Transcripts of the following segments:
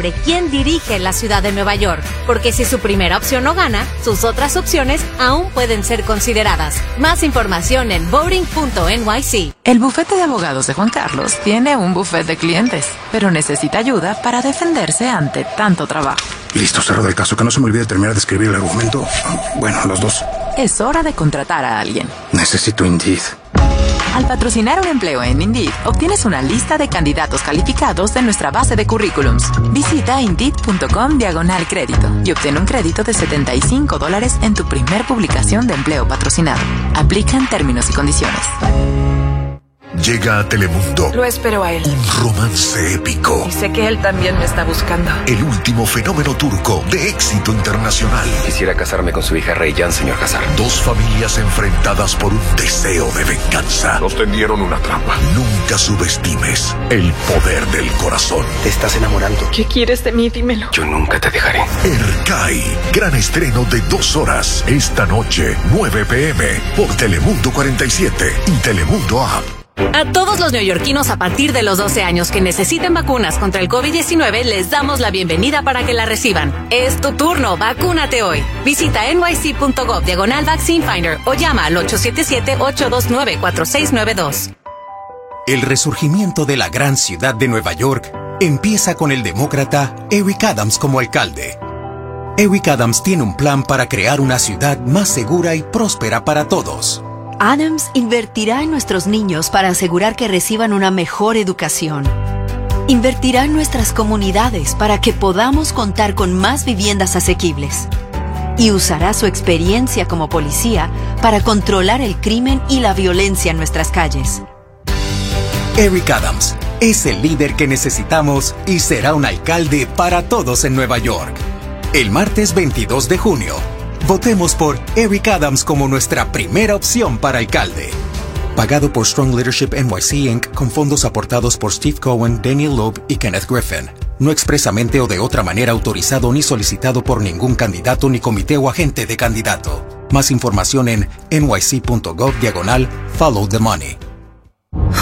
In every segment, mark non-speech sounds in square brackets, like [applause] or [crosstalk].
sobre quién dirige la ciudad de Nueva York, porque si su primera opción no gana, sus otras opciones aún pueden ser consideradas. Más información en voting.nyc. El bufete de abogados de Juan Carlos tiene un bufete de clientes, pero necesita ayuda para defenderse ante tanto trabajo. Listo, cerro del caso. Que no se me olvide terminar de escribir el argumento. Bueno, los dos. Es hora de contratar a alguien. Necesito Indeed. Al patrocinar un empleo en Indeed, obtienes una lista de candidatos calificados de nuestra base de currículums. Visita Indeed.com diagonal crédito y obtén un crédito de 75 dólares en tu primer publicación de empleo patrocinado. Aplica en términos y condiciones. Llega a Telemundo. Lo espero a él. Un romance épico. Y sé que él también me está buscando. El último fenómeno turco de éxito internacional. Quisiera casarme con su hija Reyyan, señor Hazar. Dos familias enfrentadas por un deseo de venganza. Nos tendieron una trampa. Nunca subestimes el poder del corazón. Te estás enamorando. ¿Qué quieres de mí? Dímelo. Yo nunca te dejaré. Erkai. Gran estreno de dos horas. Esta noche, 9 pm. Por Telemundo 47 y Telemundo App. A todos los neoyorquinos a partir de los 12 años que necesiten vacunas contra el COVID-19 les damos la bienvenida para que la reciban. Es tu turno, vacúnate hoy. Visita nyc.gov diagonal vaccine finder o llama al 877-829-4692. El resurgimiento de la gran ciudad de Nueva York empieza con el demócrata Eric Adams como alcalde. Eric Adams tiene un plan para crear una ciudad más segura y próspera para todos. Adams invertirá en nuestros niños para asegurar que reciban una mejor educación. Invertirá en nuestras comunidades para que podamos contar con más viviendas asequibles. Y usará su experiencia como policía para controlar el crimen y la violencia en nuestras calles. Eric Adams es el líder que necesitamos y será un alcalde para todos en Nueva York. El martes 22 de junio, Votemos por Eric Adams como nuestra primera opción para alcalde. Pagado por Strong Leadership NYC Inc. con fondos aportados por Steve Cohen, Daniel Loeb y Kenneth Griffin. No expresamente o de otra manera autorizado ni solicitado por ningún candidato ni comité o agente de candidato. Más información en nyc.gov diagonal Follow the Money.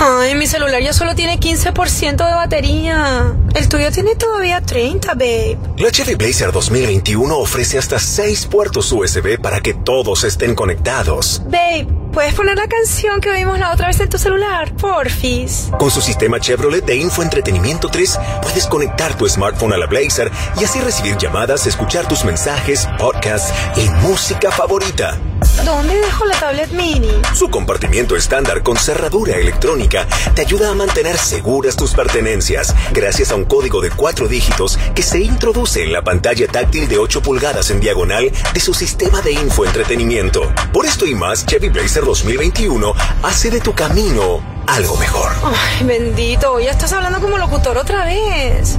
Ay, mi celular ya solo tiene 15% de batería. El tuyo tiene todavía 30, babe. La Chevy Blazer 2021 ofrece hasta 6 puertos USB para que todos estén conectados. Babe, ¿puedes poner la canción que oímos la otra vez en tu celular? Porfis. Con su sistema Chevrolet de Infoentretenimiento 3, puedes conectar tu smartphone a la Blazer y así recibir llamadas, escuchar tus mensajes, podcasts y música favorita. ¿Dónde dejo la tablet mini? Su compartimiento estándar con cerradura electrónica te ayuda a mantener seguras tus pertenencias gracias a un código de cuatro dígitos que se introduce en la pantalla táctil de 8 pulgadas en diagonal de su sistema de infoentretenimiento. Por esto y más, Chevy Blazer 2021 hace de tu camino algo mejor. Ay, bendito, ya estás hablando como locutor otra vez.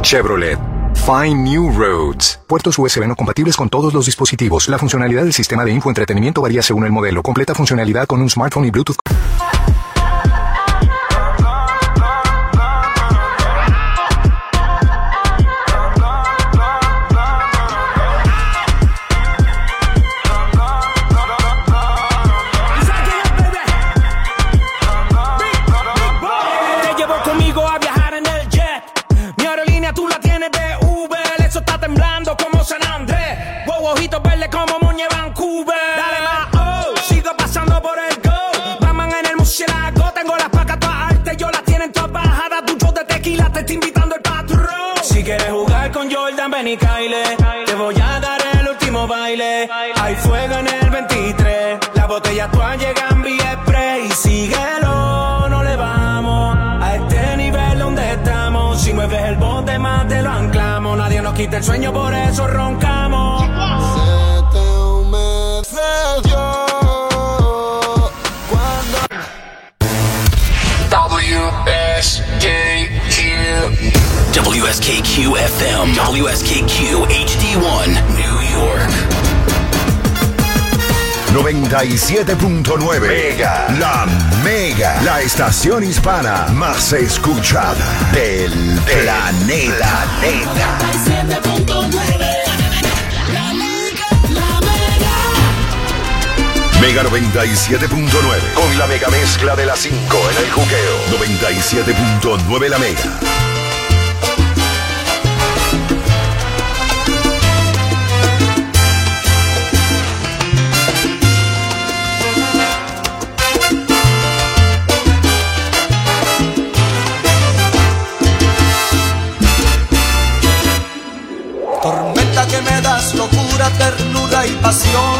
Chevrolet. Find New Roads. Puertos USB no compatibles con todos los dispositivos. La funcionalidad del sistema de infoentretenimiento varía según el modelo. Completa funcionalidad con un smartphone y Bluetooth. Quita el sueño, por eso roncamos. WSKQ. WSKQ FM. WSKQ HD1. New York. 97.9 Mega. La Mega. La estación hispana más escuchada del planeta. Mega 97.9 con la mega mezcla de las 5 en el juqueo. 97.9 la mega. pasión.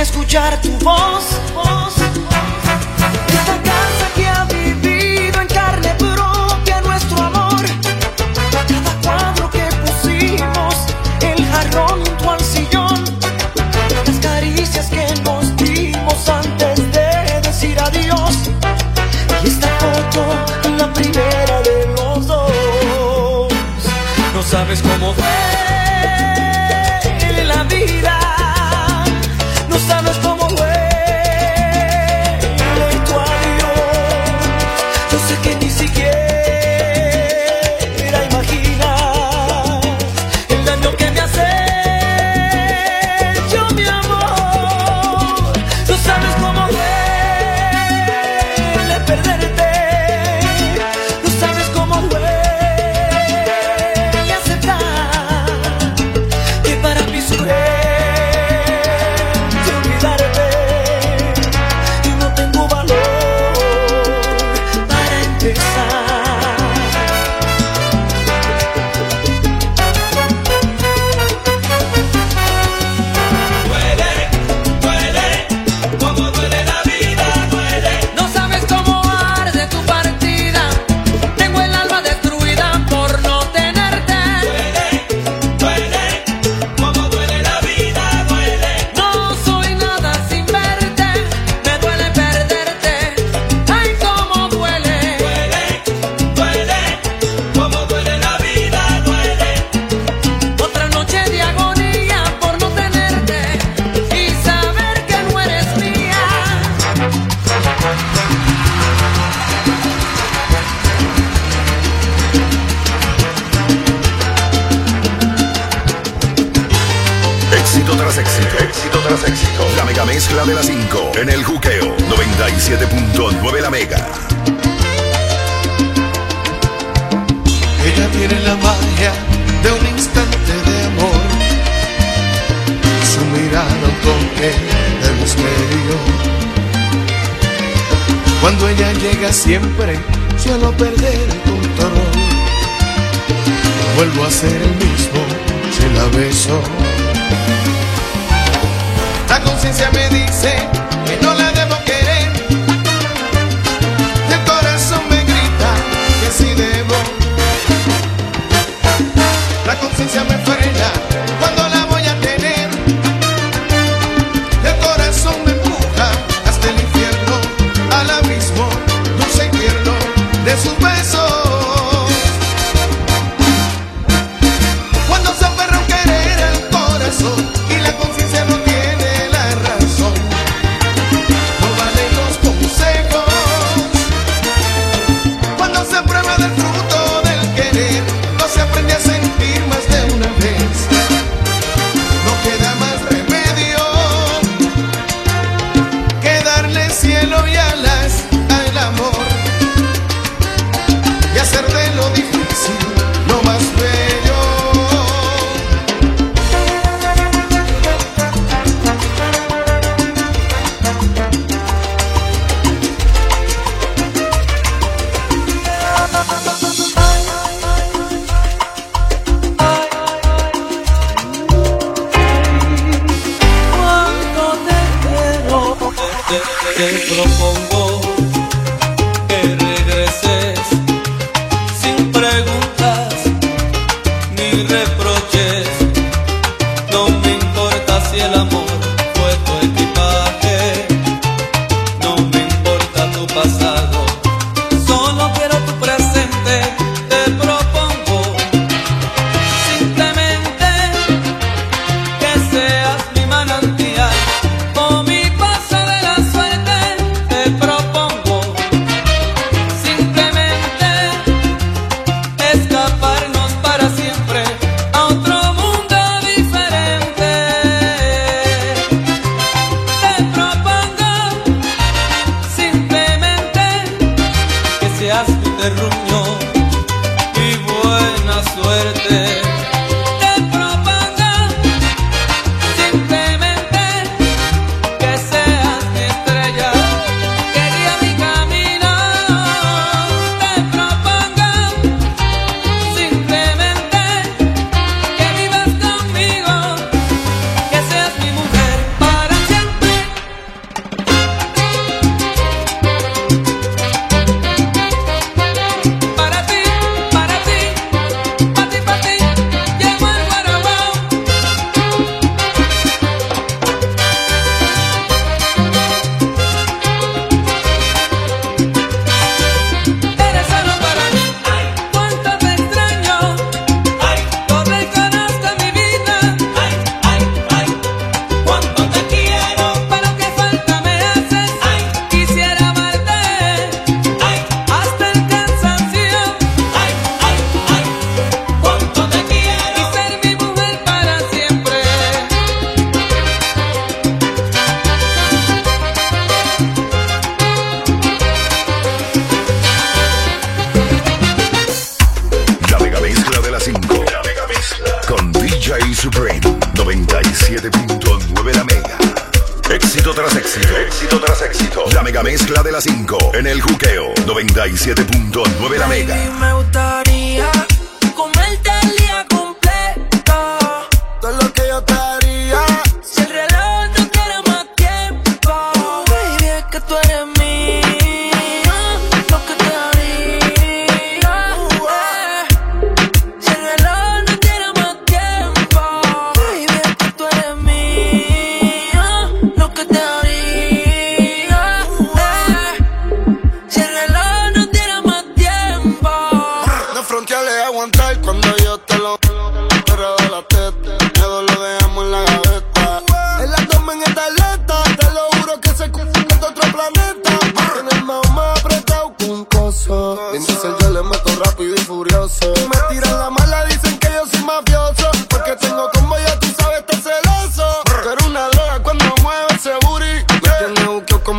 escuchar tu voz. siempre suelo perder el control. Vuelvo a ser el mismo si la beso. La conciencia me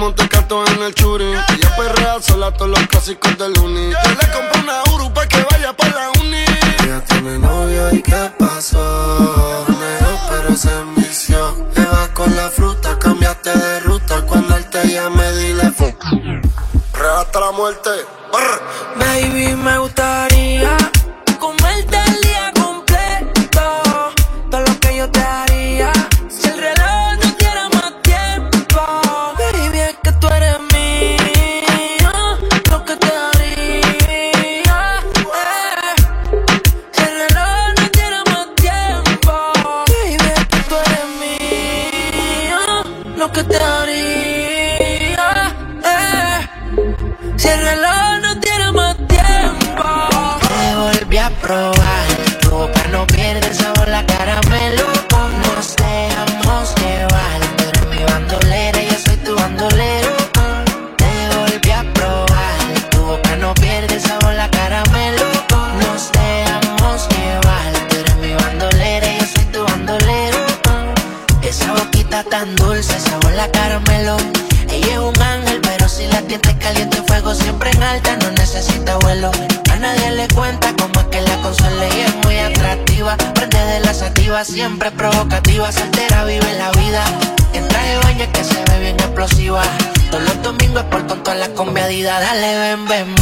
monte canto en el churi. Ella perrea sola todos los clásicos del uni. Yo le compro una Uru pa' que vaya pa' la uni. Ella tiene novio y qué pasó. Negó pero se envició. Te vas con la fruta, cambiaste de ruta. Cuando él te llame, dile fuck. Real hasta la muerte. Baby, me gusta darle ven, ven,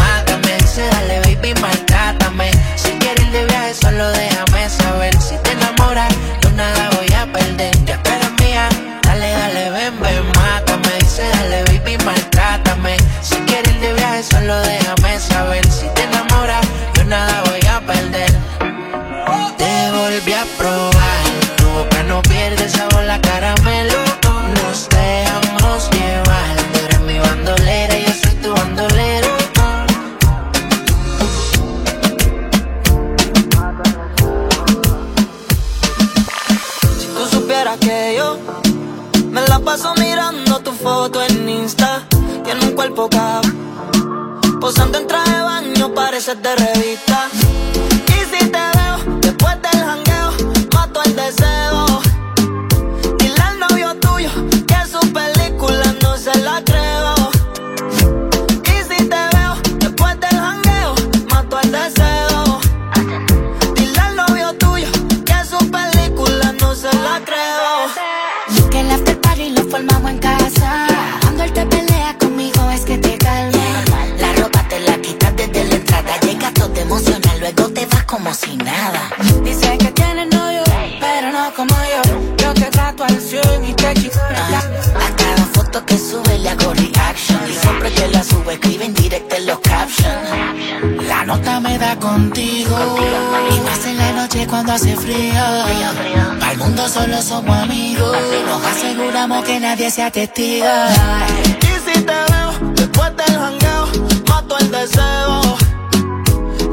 Y si te veo después del jangueo, mato el deseo.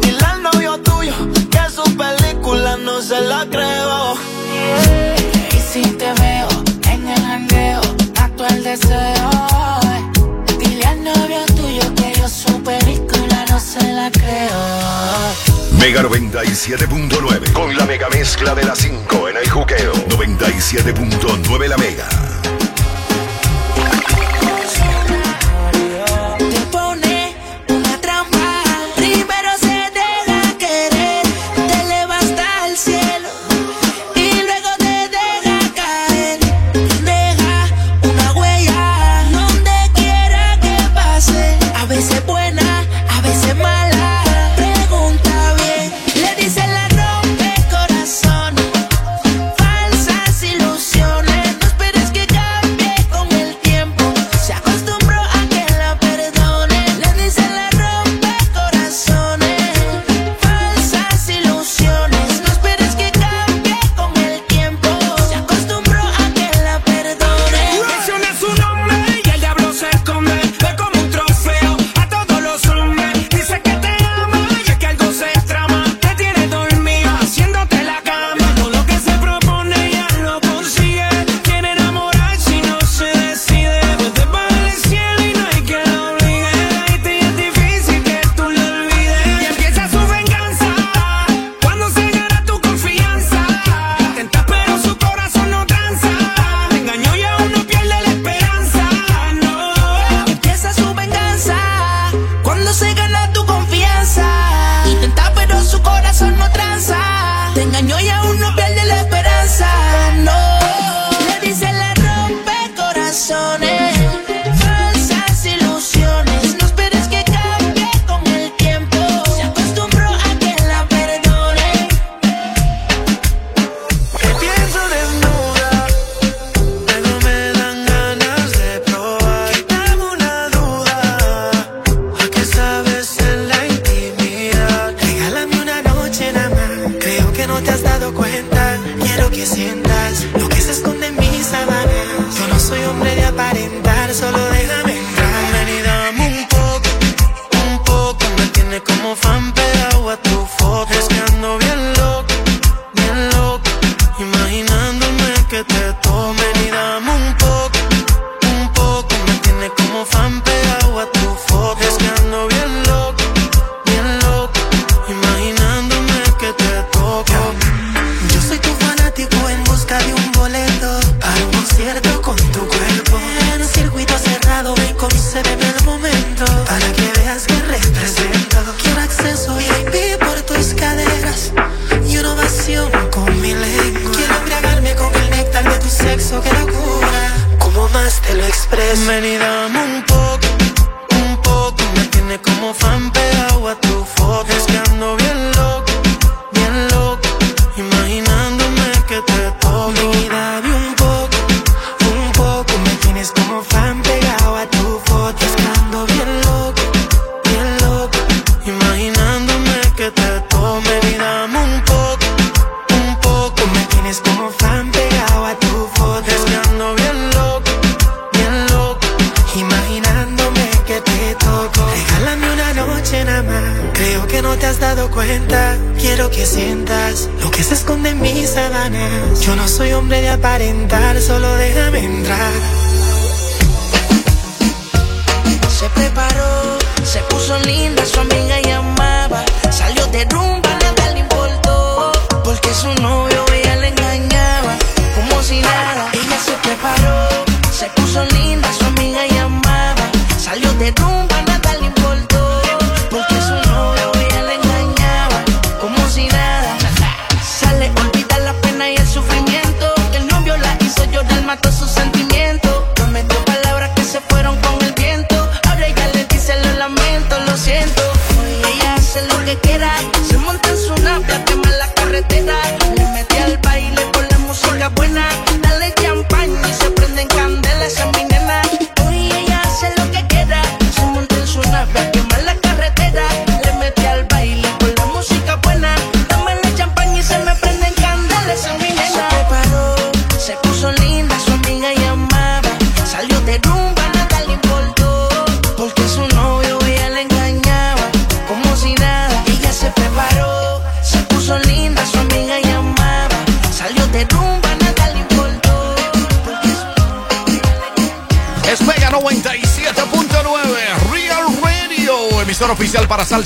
Dile al novio tuyo que su película no se la creo. Y si te veo en el jangueo, mato el deseo. Dile al novio tuyo que yo su película no se la creo. Mega 97.9 con la mega mezcla de las 5 en el juqueo. 97.9 la mega.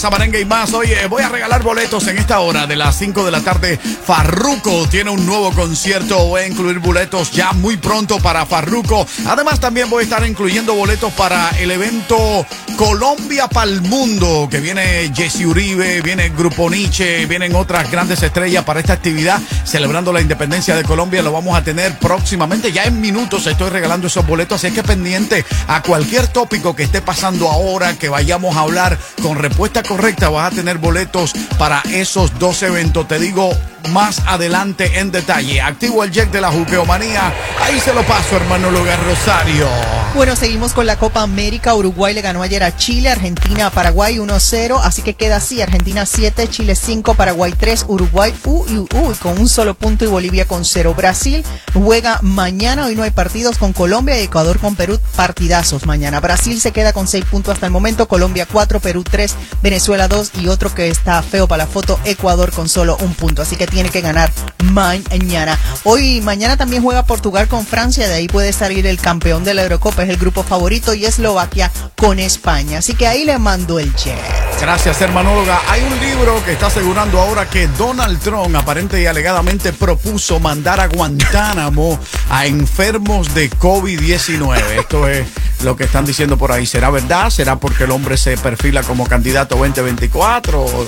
Salsa, y más. Oye, voy a regalar boletos en esta hora de las 5 de la tarde. Farruco tiene un nuevo concierto. Voy a incluir boletos ya muy pronto para Farruco. Además, también voy a estar incluyendo boletos para el evento Colombia Pal Mundo, que viene Jesse Uribe, viene Grupo Nietzsche, vienen otras grandes estrellas para esta actividad celebrando la independencia de Colombia. Lo vamos a tener próximamente. Ya en minutos estoy regalando esos boletos, así es que pendiente a cualquier tópico que esté pasando ahora, que vayamos a hablar con respuesta correcta, vas a tener boletos para esos dos eventos. Te digo más adelante en detalle. Activo el jet de la juqueomanía. Ahí se lo paso, hermano Lugar Rosario. Bueno, seguimos con la Copa América. Uruguay le ganó ayer a Chile, Argentina Paraguay 1-0. Así que queda así: Argentina 7, Chile 5, Paraguay 3, Uruguay uy, uy, uy, con un solo punto y Bolivia con 0. Brasil juega mañana. Hoy no hay partidos con Colombia y Ecuador con Perú. Partidazos mañana. Brasil se queda con 6 puntos hasta el momento. Colombia 4, Perú 3, Venezuela 2 y otro que está feo para la foto, Ecuador con solo un punto. Así que tiene que ganar mañana. Hoy, mañana también juega Portugal con Francia, de ahí puede salir el campeón de la Eurocopa, es el grupo favorito, y Eslovaquia con España. Así que ahí le mando el jet. Gracias, hermanóloga. Hay un libro que está asegurando ahora que Donald Trump aparente y alegadamente propuso mandar a Guantánamo a enfermos de COVID-19. Esto es lo que están diciendo por ahí. ¿Será verdad? ¿Será porque el hombre se perfila como candidato 2024?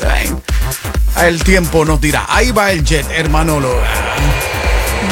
El tiempo nos dirá. Ahí va el jet, hermanóloga.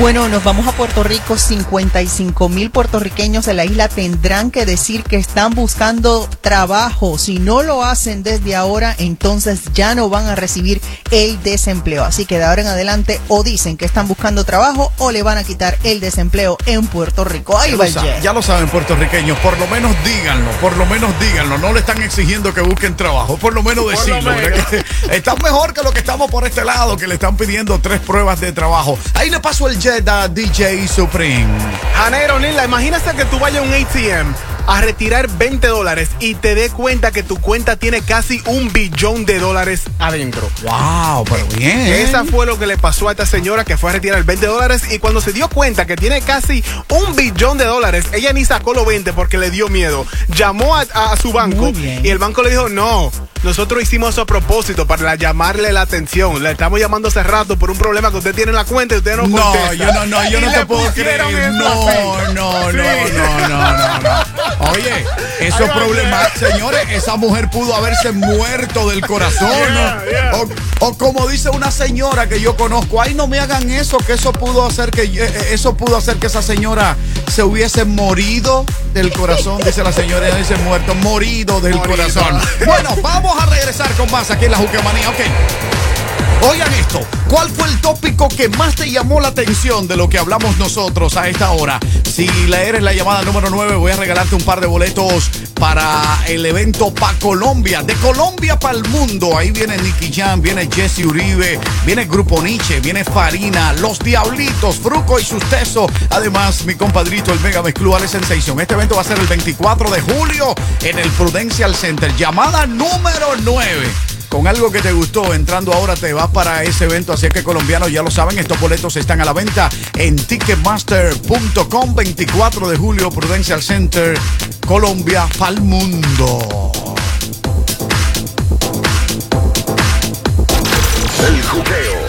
Bueno, nos vamos a Puerto Rico. 55 mil puertorriqueños en la isla tendrán que decir que están buscando trabajo. Si no lo hacen desde ahora, entonces ya no van a recibir el desempleo. Así que de ahora en adelante o dicen que están buscando trabajo o le van a quitar el desempleo en Puerto Rico. Ahí Ya va lo, el sa- jet. ya lo saben puertorriqueños, por lo menos díganlo, por lo menos díganlo, no le están exigiendo que busquen trabajo, por lo menos decirlo. [laughs] Están mejor que lo que estamos por este lado, que le están pidiendo tres pruebas de trabajo. Ahí le paso el jet a DJ Supreme. Janeiro, Nila, imagínate que tú vayas a un ATM a retirar 20 dólares y te dé cuenta que tu cuenta tiene casi un billón de dólares adentro. Wow, pero bien. Esa fue lo que le pasó a esta señora que fue a retirar 20 dólares y cuando se dio cuenta que tiene casi un billón de dólares, ella ni sacó los 20 porque le dio miedo. Llamó a, a su banco y el banco le dijo, no, nosotros hicimos eso a propósito para llamarle la atención. Le estamos llamando hace rato por un problema que usted tiene en la cuenta y usted no No, contesta". yo no, no, yo Y no te puedo creer. No, no, no, Sí. no, no, no, no. Oye, eso es problema. Señores, esa mujer pudo haberse muerto del corazón. Yeah, ¿no? yeah. O, o como dice una señora que yo conozco, ay, no me hagan eso, que eso pudo hacer que eh, eh, eso pudo hacer que esa señora se hubiese morido del corazón, dice la señora, ella dice muerto, morido del Morido. corazón. Bueno, vamos a regresar con más aquí en la Juquemanía, ok. Oigan esto, ¿cuál fue el tópico que más te llamó la atención de lo que hablamos nosotros a esta hora? Si la eres la llamada número 9, voy a regalarte un par de boletos para el evento Pa Colombia, de Colombia para el mundo. Ahí viene Nicky Jam, viene Jesse Uribe, viene Grupo Nietzsche, viene Farina, Los Diablitos, Fruco y Susteso. Además, mi compadrito, el Mega Mezclú Ale Sensation. Este evento va a ser el 24 de julio en el Prudential Center. Llamada número 9 con algo que te gustó. Entrando ahora te vas para ese evento. Así es que colombianos ya lo saben, estos boletos están a la venta en ticketmaster.com. 24 de julio, Prudential Center, Colombia, pa'l mundo. El juqueo.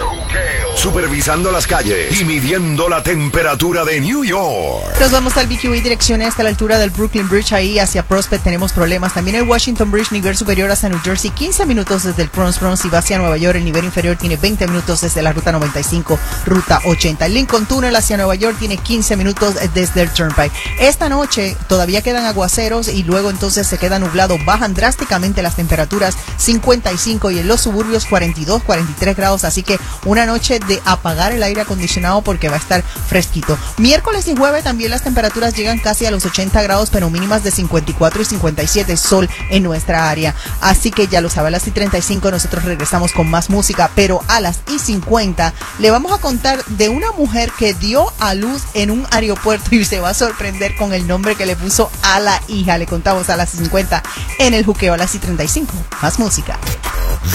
Supervisando las calles y midiendo la temperatura de New York. Nos vamos al BQE dirección hasta la altura del Brooklyn Bridge. Ahí hacia Prospect tenemos problemas. También el Washington Bridge, nivel superior hasta New Jersey, 15 minutos desde el Bronx Bronx y va hacia Nueva York. El nivel inferior tiene 20 minutos desde la ruta 95, ruta 80. El Lincoln Tunnel hacia Nueva York tiene 15 minutos desde el Turnpike. Esta noche todavía quedan aguaceros y luego entonces se queda nublado. Bajan drásticamente las temperaturas 55 y en los suburbios 42, 43 grados. Así que una noche de apagar el aire acondicionado porque va a estar fresquito. Miércoles y jueves también las temperaturas llegan casi a los 80 grados, pero mínimas de 54 y 57 sol en nuestra área. Así que ya lo sabe, a las y 35 nosotros regresamos con más música, pero a las y 50 le vamos a contar de una mujer que dio a luz en un aeropuerto y se va a sorprender con el nombre que le puso a la hija. Le contamos a las y 50 en el juqueo a las y 35. Más música.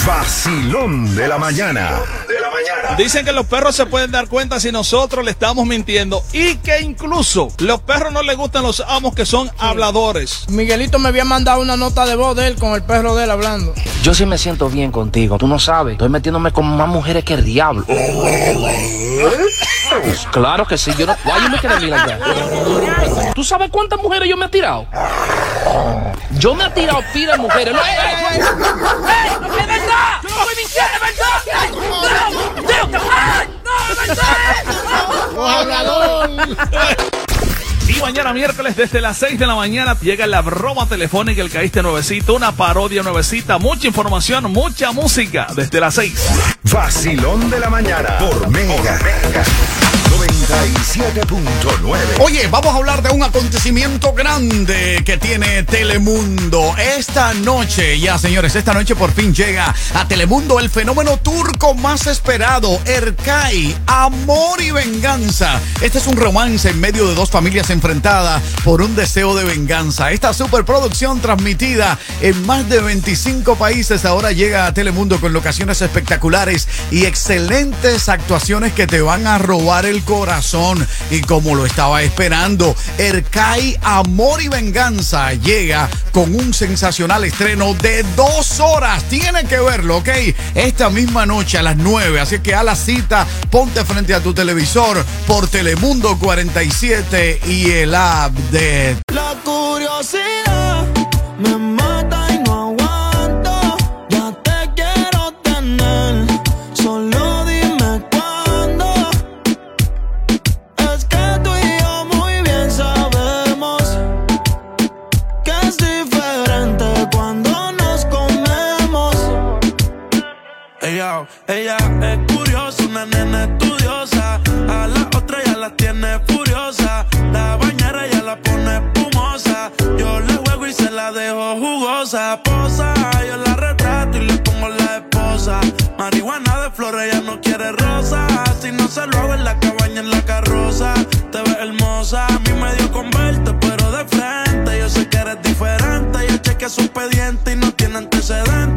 Vacilón de la mañana. Dicen que los perros se pueden dar cuenta si nosotros le estamos mintiendo y que incluso los perros no les gustan los amos que son habladores. Miguelito me había mandado una nota de voz de él con el perro de él hablando. Yo sí me siento bien contigo, tú no sabes. Estoy metiéndome con más mujeres que el diablo. Pues claro que sí, yo no. Why you making me like that? ¿Tú sabes cuántas mujeres yo me he tirado? Yo me he tirado pila de mujeres. No, ey, ey, ey, ¡No, es verdad! ¡Yo no estoy mintiendo, es verdad! ¡Ey, ¡No! Y mañana miércoles desde las 6 de la mañana llega la broma telefónica El Caíste Nuevecito, una parodia nuevecita, mucha información, mucha música desde las 6. Vacilón de la mañana por Mega. 97.9. Oye, vamos a hablar de un acontecimiento grande que tiene Telemundo. Esta noche, ya señores, esta noche por fin llega a Telemundo el fenómeno turco más esperado, Erkai, Amor y Venganza. Este es un romance en medio de dos familias enfrentadas por un deseo de venganza. Esta superproducción transmitida en más de 25 países ahora llega a Telemundo con locaciones espectaculares y excelentes actuaciones que te van a robar el corazón. Y como lo estaba esperando, Erkai Amor y Venganza llega con un sensacional estreno de dos horas. Tienen que verlo, ¿ok? Esta misma noche a las 9. Así que a la cita, ponte frente a tu televisor por Telemundo 47 y el app de La curiosidad me Ella, es curiosa, una nena estudiosa. A la otra ya la tiene furiosa. La bañera ya la pone espumosa. Yo le juego y se la dejo jugosa. Posa, yo la retrato y le pongo la esposa. Marihuana de flores, ella no quiere rosa. Si no se lo hago en la cabaña, en la carroza. Te ves hermosa, a mí me dio con verte, pero de frente. Yo sé que eres diferente. Yo chequeé su expediente y no tiene antecedentes.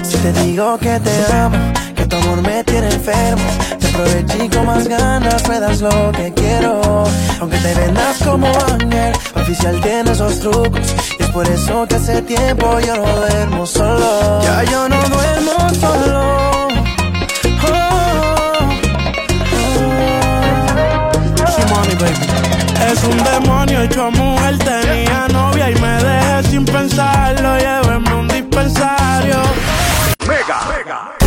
Si te digo que te amo, que tu amor me tiene enfermo, te aproveché y con más ganas me das lo que quiero. Aunque te vendas como ángel, oficial tiene esos trucos. Y es por eso que hace tiempo yo no duermo solo. Ya yo no duermo solo. Oh, Money, baby. Es un demonio hecho mujer, tenía novia y me dejé sin pensarlo. Llévenme un dispensario. Mega, mega.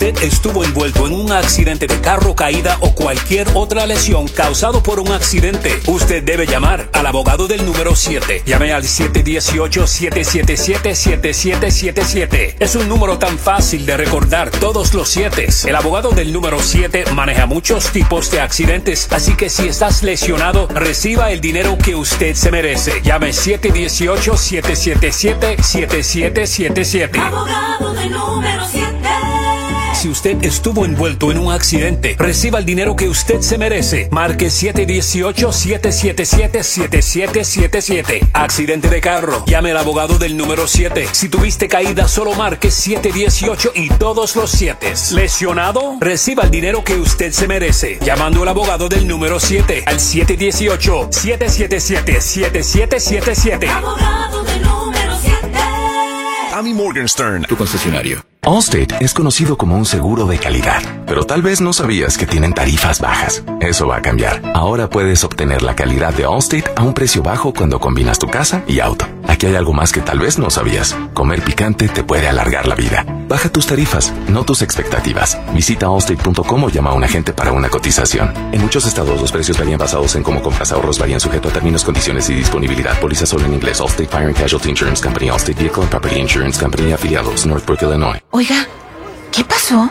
Usted estuvo envuelto en un accidente de carro, caída o cualquier otra lesión causado por un accidente, usted debe llamar al abogado del número 7. Llame al 718-777-7777. Es un número tan fácil de recordar todos los 7. El abogado del número 7 maneja muchos tipos de accidentes, así que si estás lesionado, reciba el dinero que usted se merece. Llame 718-777-7777. Abogado del número 7. Si usted estuvo envuelto en un accidente, reciba el dinero que usted se merece. Marque 718-777-7777. Accidente de carro. Llame al abogado del número 7. Si tuviste caída, solo marque 718 y todos los 7. Lesionado, reciba el dinero que usted se merece. Llamando al abogado del número 7 al 718-777-7777. Abogado del número 7. Amy Morgenstern, tu concesionario. Allstate es conocido como un seguro de calidad, pero tal vez no sabías que tienen tarifas bajas. Eso va a cambiar. Ahora puedes obtener la calidad de Allstate a un precio bajo cuando combinas tu casa y auto. Aquí hay algo más que tal vez no sabías. Comer picante te puede alargar la vida. Baja tus tarifas, no tus expectativas. Visita allstate.com o llama a un agente para una cotización. En muchos estados los precios varían basados en cómo compras ahorros varían sujeto a términos, condiciones y disponibilidad. Póliza solo en inglés. Allstate Fire and Casualty Insurance Company, Allstate Vehicle and Property Insurance Company, afiliados, Northbrook, Illinois. Oiga, ¿qué pasó?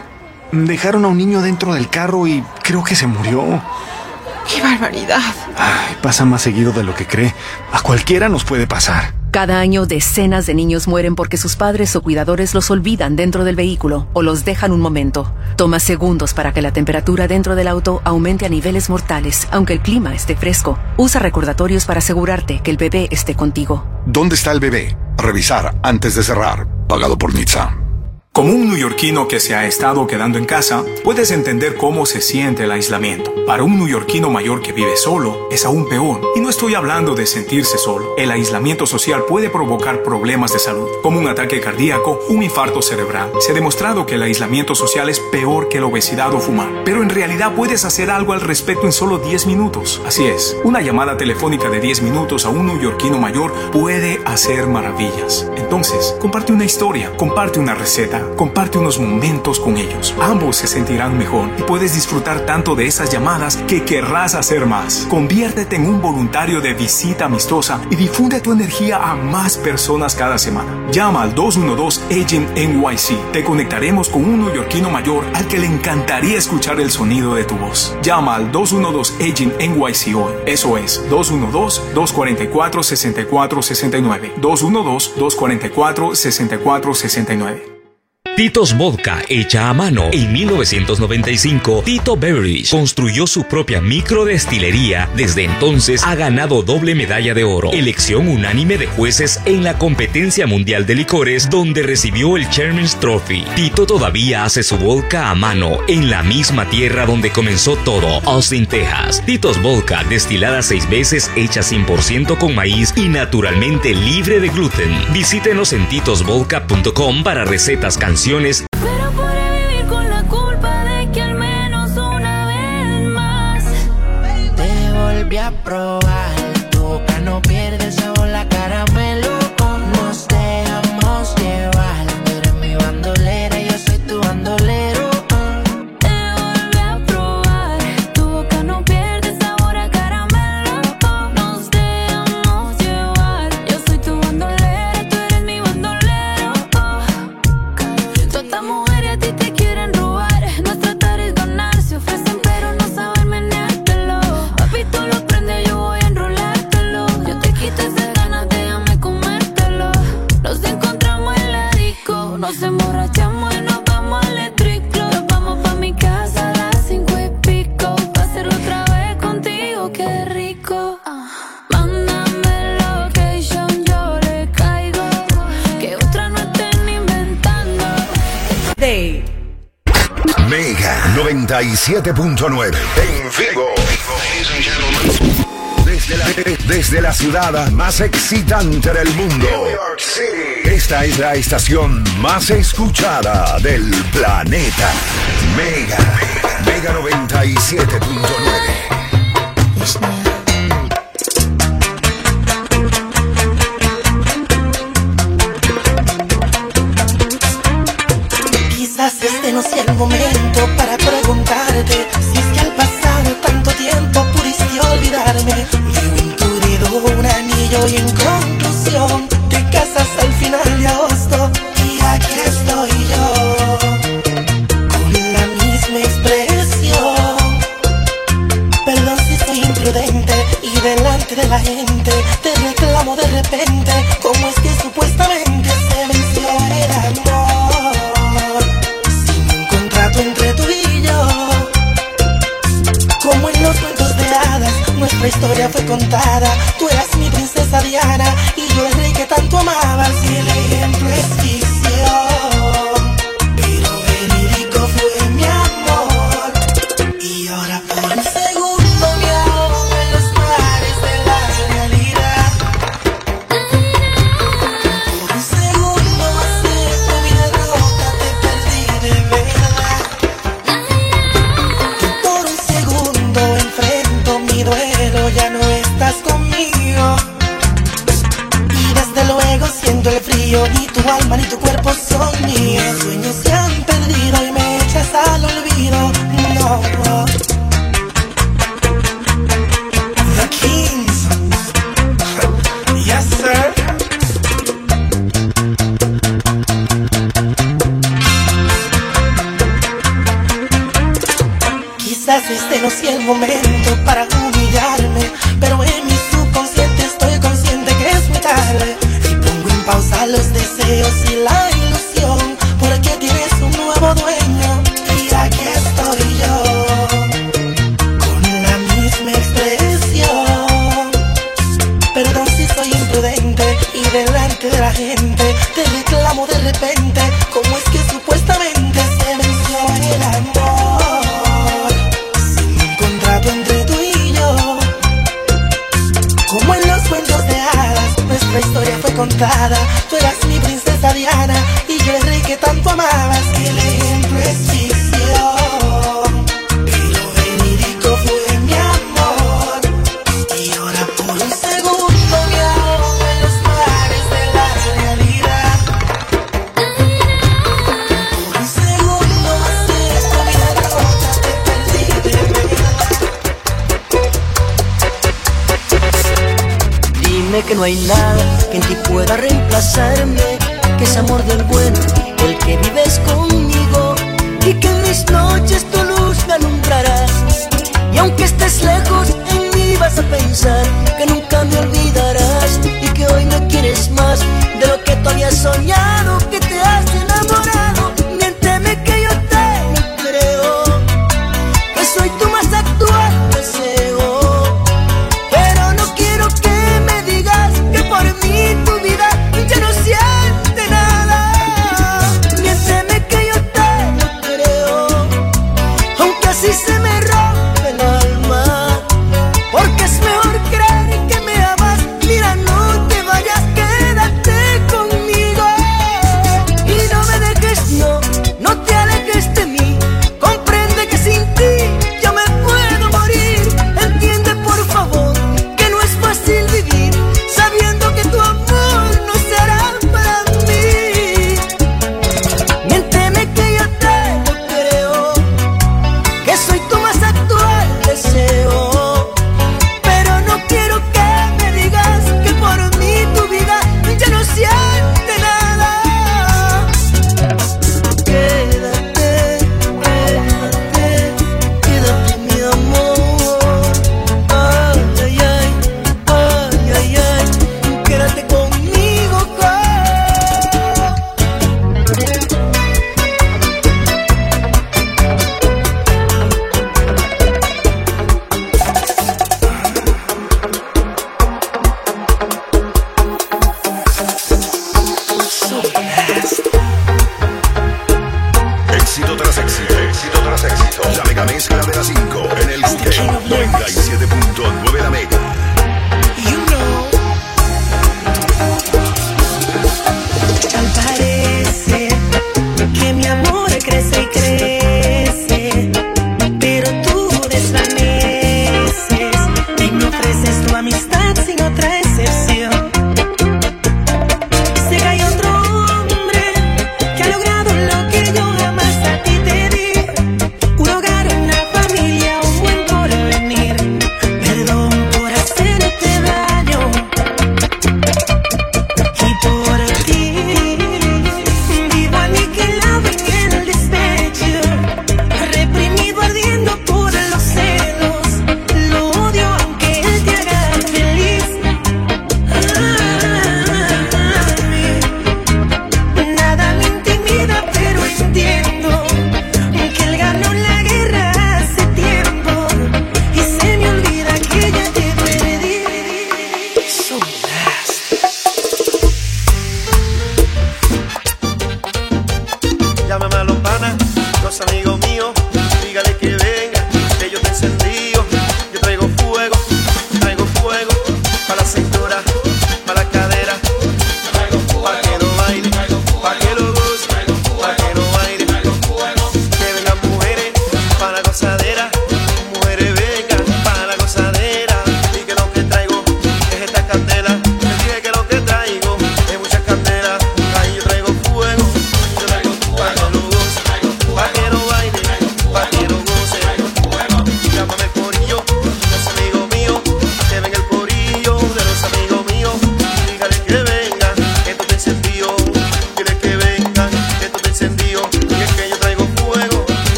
Dejaron a un niño dentro del carro y creo que se murió. ¡Qué barbaridad! Ay, pasa más seguido de lo que cree. A cualquiera nos puede pasar. Cada año decenas de niños mueren porque sus padres o cuidadores los olvidan dentro del vehículo o los dejan un momento. Toma segundos para que la temperatura dentro del auto aumente a niveles mortales, aunque el clima esté fresco. Usa recordatorios para asegurarte que el bebé esté contigo. ¿Dónde está el bebé? Revisar antes de cerrar. Pagado por Nizza. Como un neoyorquino que se ha estado quedando en casa, puedes entender cómo se siente el aislamiento. Para un neoyorquino mayor que vive solo, es aún peor. Y no estoy hablando de sentirse solo. El aislamiento social puede provocar problemas de salud, como un ataque cardíaco, un infarto cerebral. Se ha demostrado que el aislamiento social es peor que la obesidad o fumar. Pero en realidad puedes hacer algo al respecto en solo 10 minutos. Así es, una llamada telefónica de 10 minutos a un neoyorquino mayor puede hacer maravillas. Entonces, comparte una historia, comparte una receta, comparte unos momentos con ellos. Ambos se sentirán mejor y puedes disfrutar tanto de esas llamadas que querrás hacer más. Conviértete en un voluntario de visita amistosa y difunde tu energía a más personas cada semana. Llama al 212 Agent NYC. Te conectaremos con un neoyorquino mayor al que le encantaría escuchar el sonido de tu voz. Llama al 212 Agent NYC hoy. Eso es 212-244-6469. 212-244-6469. Titos Vodka hecha a mano. En 1995, Tito Beveridge construyó su propia microdestilería. Desde entonces ha ganado doble medalla de oro. Elección unánime de jueces en la competencia mundial de licores donde recibió el Chairman's Trophy. Tito todavía hace su vodka a mano en la misma tierra donde comenzó todo, Austin, Texas. Titos Vodka destilada seis veces, hecha 100% con maíz y naturalmente libre de gluten. Visítenos en titosvodka.com para recetas, canciones Pero podré vivir con la culpa de que al menos una vez más Te volví a probar. 97.9. En vivo. Desde la, desde la ciudad más excitante del mundo. Esta es la estación más escuchada del planeta. Mega. Mega 97.9. Quizás este no sea el momento para si es que al pasar tanto tiempo pudiste olvidarme. Un turido, un anillo y en conclusión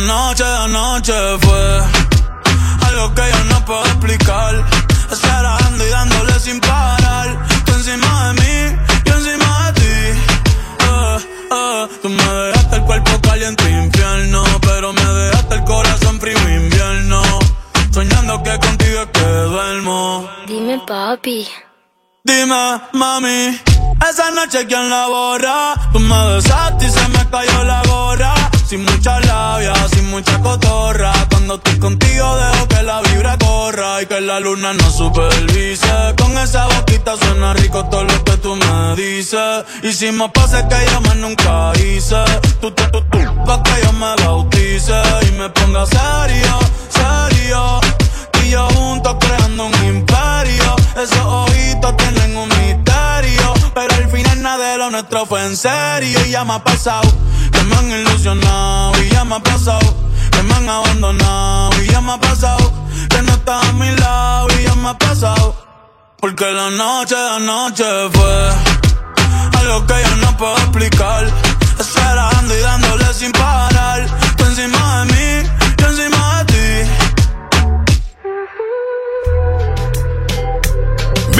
La noche anoche fue algo que yo no puedo explicar. Esperando y dándole sin parar. Tú encima de mí, yo encima de ti. Eh, eh, Tú me dejaste el cuerpo caliente infierno. Pero me dejaste el corazón frío invierno. Soñando que contigo es que duermo. Dime, papi. Dime, mami, esa noche quién la borra. Tú me besaste y se me cayó la gorra. Sin mucha labia, sin mucha cotorra. Cuando estoy contigo dejo que la vibra corra y que la luna no supervise. Con esa boquita suena rico todo lo que tú me dices. Hicimos pases que yo más nunca hice. Tú, tú, tú, tú, pa' que yo me bautice y me ponga serio, serio. Y yo juntos creando un imperio. Esos ojitos tienen un misterio. Pero al final nada de lo nuestro fue en serio. Y ya me ha pasado me han ilusionado. Y ya me ha pasado me han abandonado. Y ya me ha pasado que no estás a mi lado. Y ya me ha pasado. Porque la noche de anoche fue algo que yo no puedo explicar. Esperando y dándole sin parar. Tú encima de mí, yo encima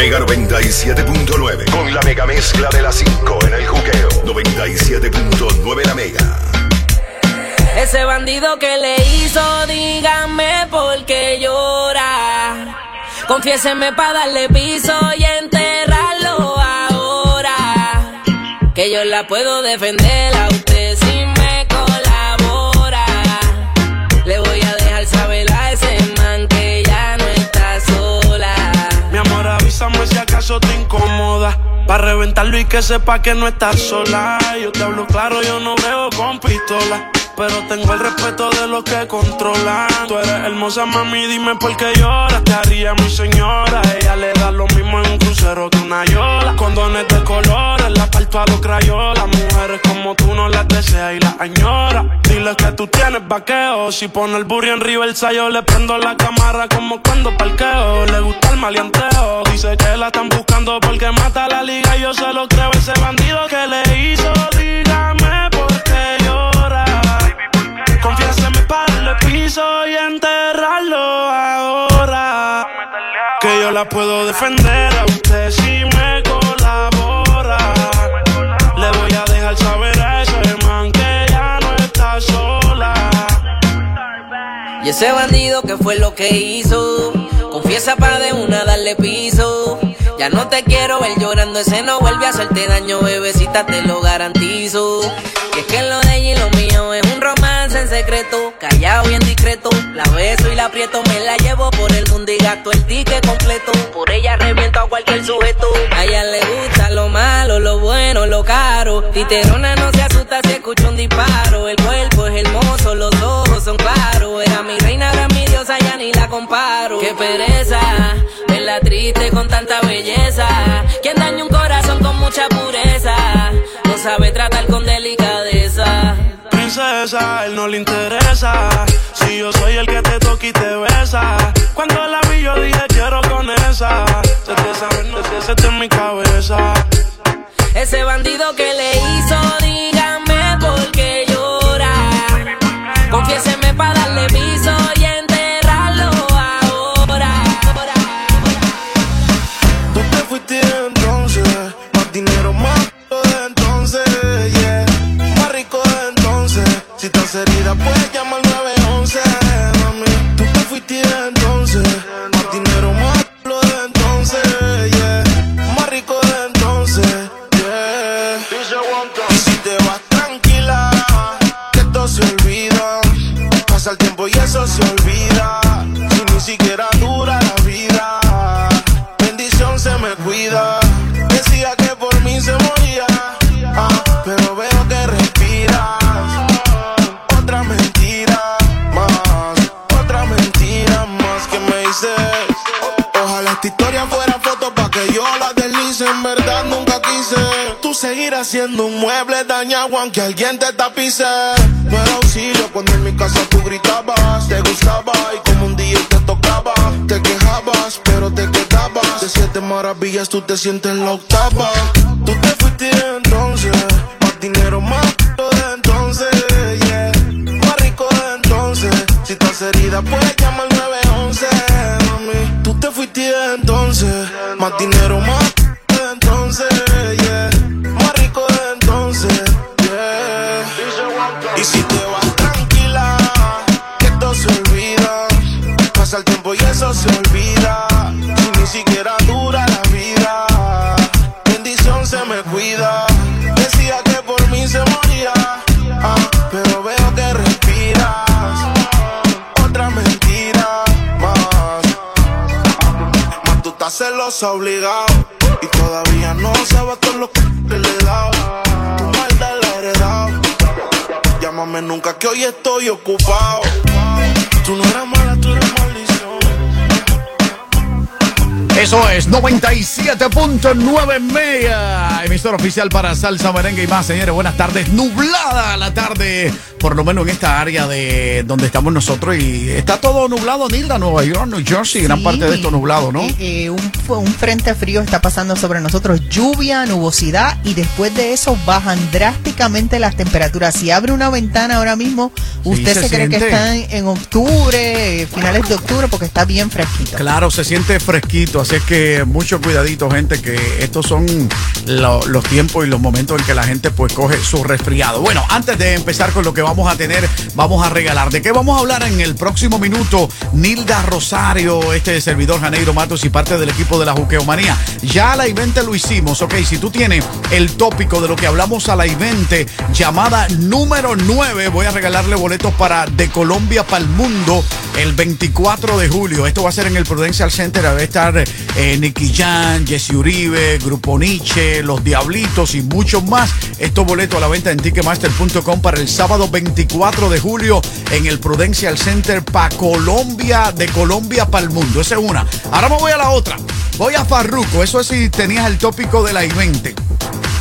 Mega 97.9 con la mega mezcla de las 5 en el juqueo. 97.9 la mega. Ese bandido que le hizo, dígame por qué llora. Confiéseme para darle piso y enterrarlo ahora. Que yo la puedo defender a usted Para reventarlo y que sepa que no estás sola. Yo te hablo claro, yo no veo con pistola. Pero tengo el respeto de los que controlan. Tú eres hermosa, mami, dime por qué lloras. Te haría mi señora. Ella le da lo mismo en un crucero que una yola. Condones de colores, la parto a los crayolas. Mujeres como tú no las deseas y las añora. Dile que tú tienes vaqueo. Si pone el burro en Riverside, yo le prendo la cámara como cuando parqueo. Le gusta el maleanteo. Dice que la están buscando porque mata la liga. Yo se lo creo, ese bandido que le hizo. Dígame darle piso y enterrarlo ahora. Que yo la puedo defender a usted si me colabora. Le voy a dejar saber a ese man que ya no está sola. Y ese bandido que fue lo que hizo, confiesa para de una darle piso. Ya no te quiero ver llorando, ese no vuelve a hacerte daño, bebecita, te lo garantizo. Y es que lo de ella y lo mío es un romance en secreto, callado bien discreto. La beso y la aprieto, me la llevo por el mundo y gasto el ticket completo. Por ella reviento a cualquier sujeto. A ella le gusta lo malo, lo bueno, lo caro. Titerona no se asusta si escucha un disparo. El cuerpo es hermoso, los ojos son claros. Era mi reina, era mi diosa, ya ni la comparo. Qué pereza, verla triste con tanta belleza. Quien daña un corazón con mucha pureza, no sabe tratar con delicadeza. Princesa, él no le interesa. Si yo soy el que te toca y te besa. Cuando la vi, yo dije quiero con esa. Se te sabe, no te en mi cabeza. Ese bandido que le tú te sientes la octava. Tú te fuiste entonces. Más dinero, más de entonces. Yeah. Más rico de entonces. Si estás herida, puedes llamar al 911. Mami, tú te fuiste entonces. Más dinero, celosa obligado. Y todavía no sabes todo lo que le he dado. Tu maldad la he heredado. Llámame nunca que hoy estoy ocupado. Tú no eras mala, tú eres maldición. Eso es 97.9 Mega, emisor oficial para salsa, merengue y más, señores. Buenas tardes. Nublada la tarde, por lo menos en esta área de donde estamos nosotros. Y está todo nublado, Nilda, Nueva York, New Jersey, gran Sí. parte de esto nublado, ¿no? Eh, eh, un, frente frío está pasando sobre nosotros, lluvia, nubosidad y después de eso bajan drásticamente las temperaturas. Si abre una ventana ahora mismo, usted se se, cree que está en, en octubre, finales de octubre, porque está bien fresquito. Claro, se siente fresquito, así es que mucho cuidadito, gente, que estos son lo- los tiempos y los momentos en que la gente pues coge su resfriado. Bueno, antes de empezar con lo que vamos a tener, vamos a regalar. ¿De qué vamos a hablar en el próximo minuto? Nilda Rosario, este servidor Janeiro Matos y parte del equipo de la Juqueomanía. Ya a la I-20 lo hicimos, ok. Si tú tienes el tópico de lo que hablamos a la I-20, llamada número 9, voy a regalarle boletos para De Colombia para el Mundo el 24 de julio. Esto va a ser en el Prudential Center. Va a estar eh, Nicky Jan, Jesse Uribe, Grupo Nietzsche, Los Diablitos y muchos más. Estos boletos a la venta en ticketmaster.com para el sábado 24 de julio en el Prudential Center para Colombia, de Colombia para el mundo. Esa es una. Ahora me voy a la otra. Voy a Farruco. Eso es si tenías el tópico de la I-20.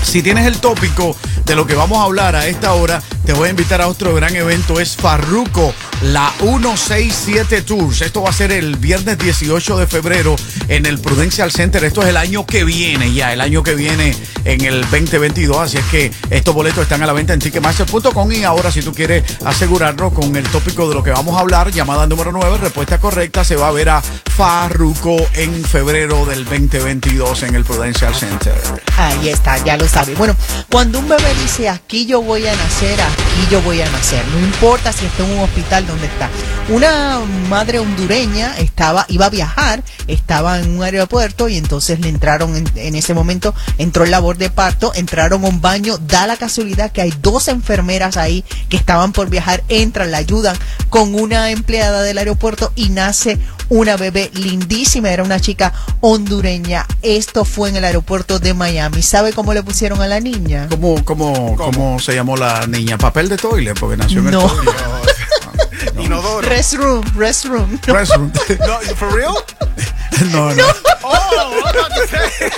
Si tienes el tópico de lo que vamos a hablar a esta hora, te voy a invitar a otro gran evento. Es Farruco, la 167 Tours. Esto va a ser el viernes 18 de febrero en el Prudential Center. Esto es el año que viene ya, el año que viene en el 2022. Así es que estos boletos están a la venta en ticketmaster.com. Y ahora, si tú quieres asegurarlo con el tópico de lo que vamos a hablar, llamada número 9, respuesta correcta, se va a ver a Farruco en febrero del 2022 en el Prudential Center. Ahí está, ya lo sabe. Bueno, cuando un bebé dice aquí yo voy a nacer, aquí yo voy a nacer, no importa si está en un hospital donde está. Una madre hondureña estaba, iba a viajar, estaba en un aeropuerto y entonces le entraron en, ese momento, entró en labor de parto, entraron a un baño, da la casualidad que hay dos enfermeras ahí que estaban por viajar, entran, la ayudan con una empleada del aeropuerto y nace una bebé lindísima, era una chica hondureña. Esto fue en el aeropuerto de Miami. ¿Sabe cómo le pusieron a la niña? ¿Cómo, cómo, cómo se llamó la niña? ¿Papel de toilet? Porque nació en el No. toilet. [laughs] Inodoro. Restroom, restroom. No. [laughs] Restroom. No, for real? [laughs] No, no. Oh, to say.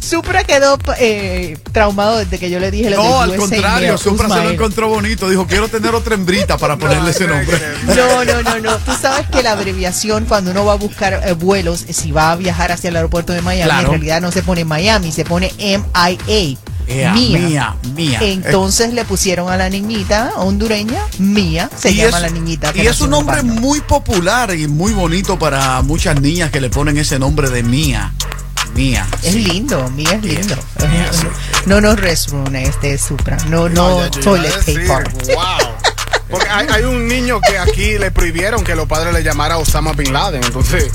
Supra quedó eh, traumado desde que yo le dije lo No, al contrario, Supra se lo encontró bonito. Dijo, quiero tener otra hembrita para ponerle ese nombre. No, no, no, no. Tú sabes que la abreviación cuando uno va a buscar eh, vuelos, eh, si va a viajar hacia el aeropuerto de Miami, Claro. en realidad no se pone Miami, se pone MIA. Ea, Mía. mía, mía. Entonces le pusieron a la niñita hondureña Mía, se Y llama es- la niñita. que Y es un nombre muy popular y muy bonito para muchas niñas que le ponen ese nombre de Mía. Mía. Es sí. lindo, Mía es lindo. Mía, sí. No, no restroom, este es Supra. No, no, a toilet decir, paper. Wow. Porque hay, hay un niño que aquí le prohibieron que los padres le llamara Osama Bin Laden. Entonces,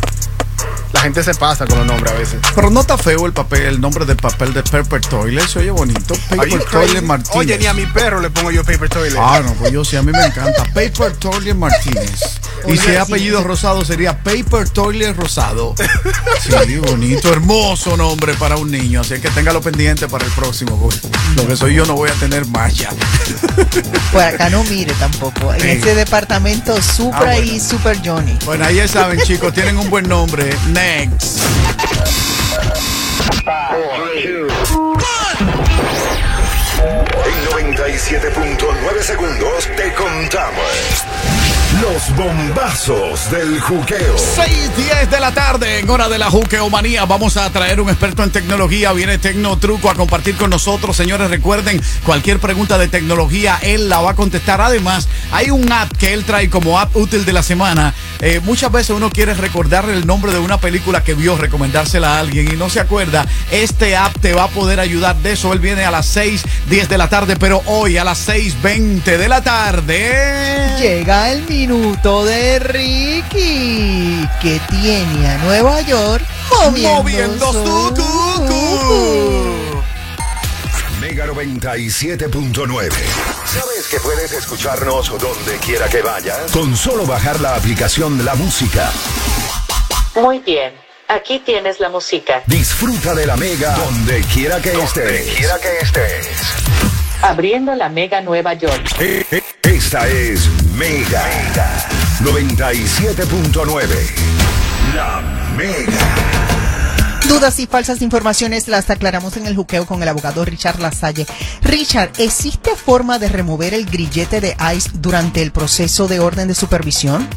la gente se pasa con los nombres a veces. Pero no está feo el papel, el nombre del papel de Pepper Toilet. Se oye bonito. Paper? Toilet Martínez. Oye, ni a mi perro le pongo yo Paper Toilet. Ah, no, pues yo sí, a mí me encanta. Paper Toilet Martínez. Y si es apellido Rosado sería Paper Toilet Rosado. Sí, bonito, hermoso nombre para un niño. Así que téngalo pendiente para el próximo. porque Lo que soy yo no voy a tener más ya. Por acá no mire tampoco. En Sí. este departamento Supra Ah, bueno. y Super Johnny. Bueno, ahí ya saben, chicos, tienen un buen nombre. Next. Five, four, en 97.9 segundos te contamos los bombazos del juqueo. 6, 10 de la tarde, en hora de la juqueomanía. Vamos a traer un experto en tecnología. Viene Tecno Truco a compartir con nosotros. Señores, recuerden, cualquier pregunta de tecnología, él la va a contestar. Además, hay un app que él trae como app útil de la semana. Eh, muchas veces uno quiere recordar el nombre de una película que vio, recomendársela a alguien y no se acuerda. Este app te va a poder ayudar de eso. Él viene a las 6, 10 de la tarde, pero hoy a las 6, 20 de la tarde. Llega el minuto de Ricky, que tiene a Nueva York moviendo, Moviendo su cucú. Mega 97.9. ¿Sabes que puedes escucharnos donde quiera que vayas? Con solo bajar la aplicación La Música. Muy bien, aquí tienes la música. Disfruta de la Mega donde quiera que estés. quiera que estés. Abriendo la Mega Nueva York. Eh, eh, Esta es Mega 97.9. La Mega. Dudas y falsas informaciones las aclaramos en el juqueo con el abogado Richard Lasalle. Richard, ¿existe forma de remover el grillete de ICE durante el proceso de orden de supervisión?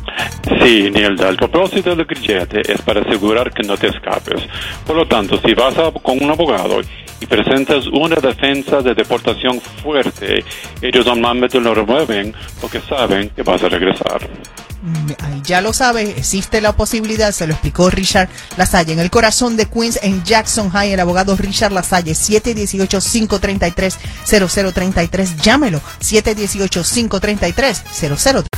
Sí, Nilda, el propósito del grillete es para asegurar que no te escapes. Por lo tanto, si vas a- con un abogado y presentas una defensa de deportación fuerte, ellos normalmente lo remueven porque saben que vas a regresar. Mm, ya lo sabes, existe la posibilidad, se lo explicó Richard Lasalle. En el corazón de Queens, en Jackson High, el abogado Richard Lasalle, 718-533-0033. Llámelo, 718-533-0033.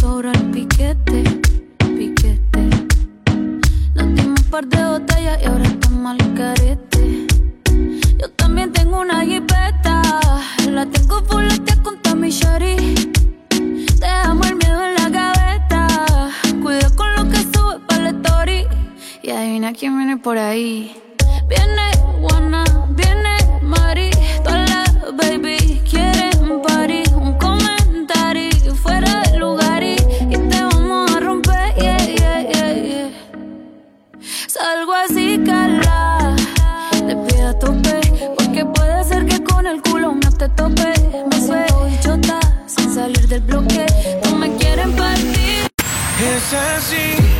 Sobra el piquete, piquete. Nos dimos un par de botellas y ahora estamos al carete. Yo también tengo una jipeta, la tengo fuletea con Tommy Shari. Dejamos el miedo en la gaveta. Cuida con lo que sube para la story. Y adivina quién viene por ahí. Viene Juana, viene Mari. Todas las baby Salgo así, cala. Te pido a tope. Porque puede ser que con el culo no te tope. Me suelto y chota sin salir del bloque. No me quieren partir. Es así